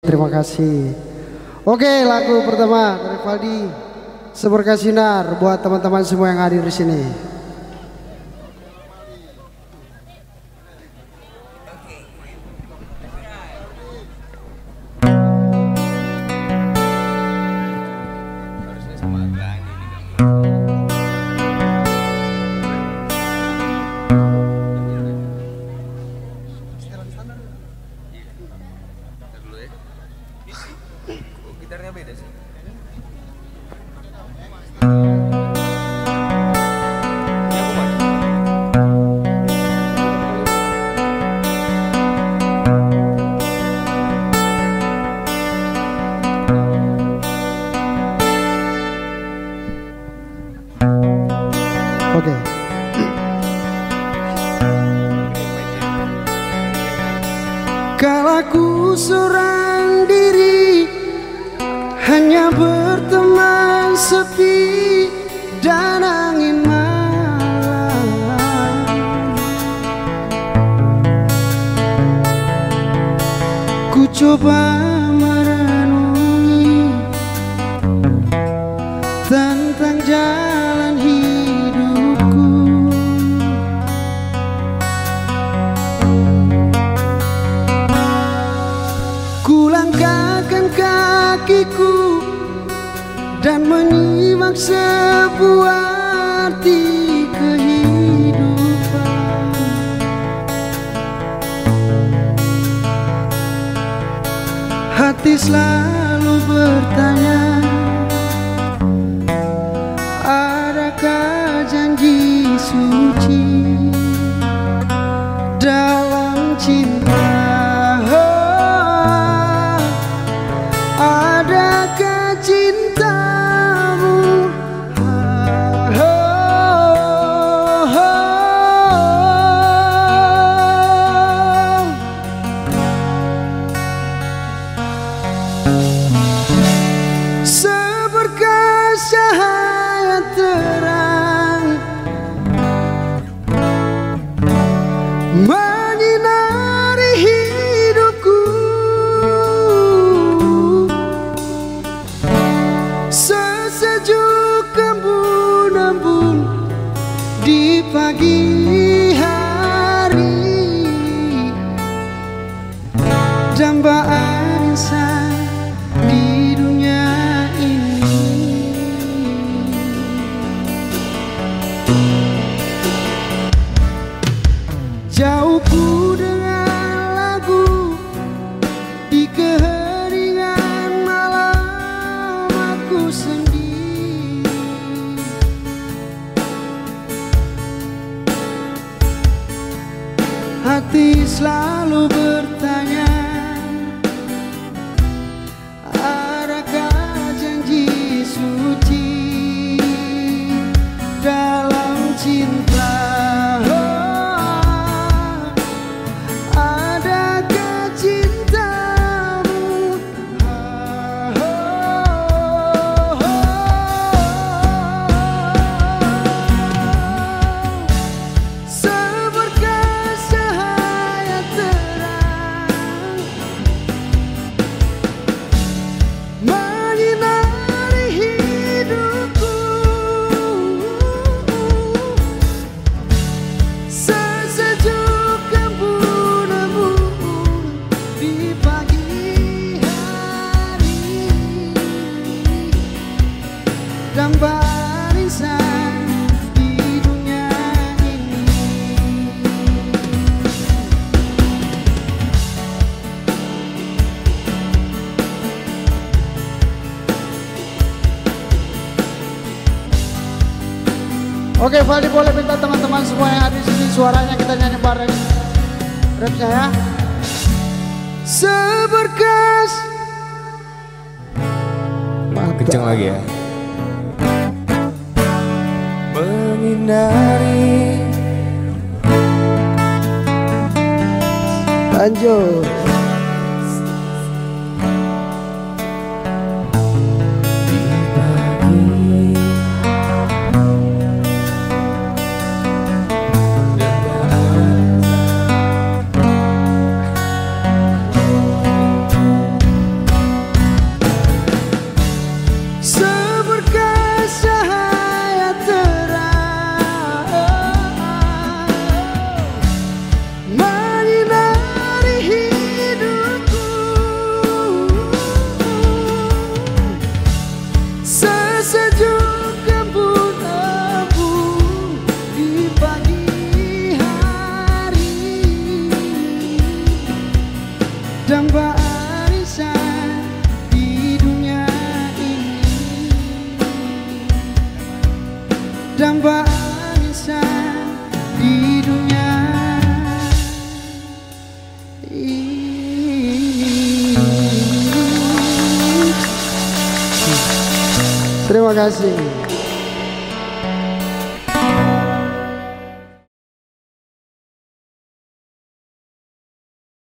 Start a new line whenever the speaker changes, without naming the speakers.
Terima kasih. Oke, lagu pertama dari Valdi. Seberkas sinar buat teman-teman semua yang hadir di sini.
Ini aku
coba merenungi tentang jalan hidupku. Ku langkahkan kakiku dan menyimak sebuah arti Hati selalu bertanya Adakah janji suci Menyinari hidupku. Sesejuk embun-embun Di pagi Hati selalu bertanya Adakah janji suci dalam cinta Oke, Valdi boleh minta teman-teman semua yang ada di sini suaranya kita nyanyi bareng. Rapnya ya. Seberkas
Kenceng lagi ya. Menyinari
Lanjut. Dambaan insan di dunia ini. Dambaan insan di dunia ini. Terima kasih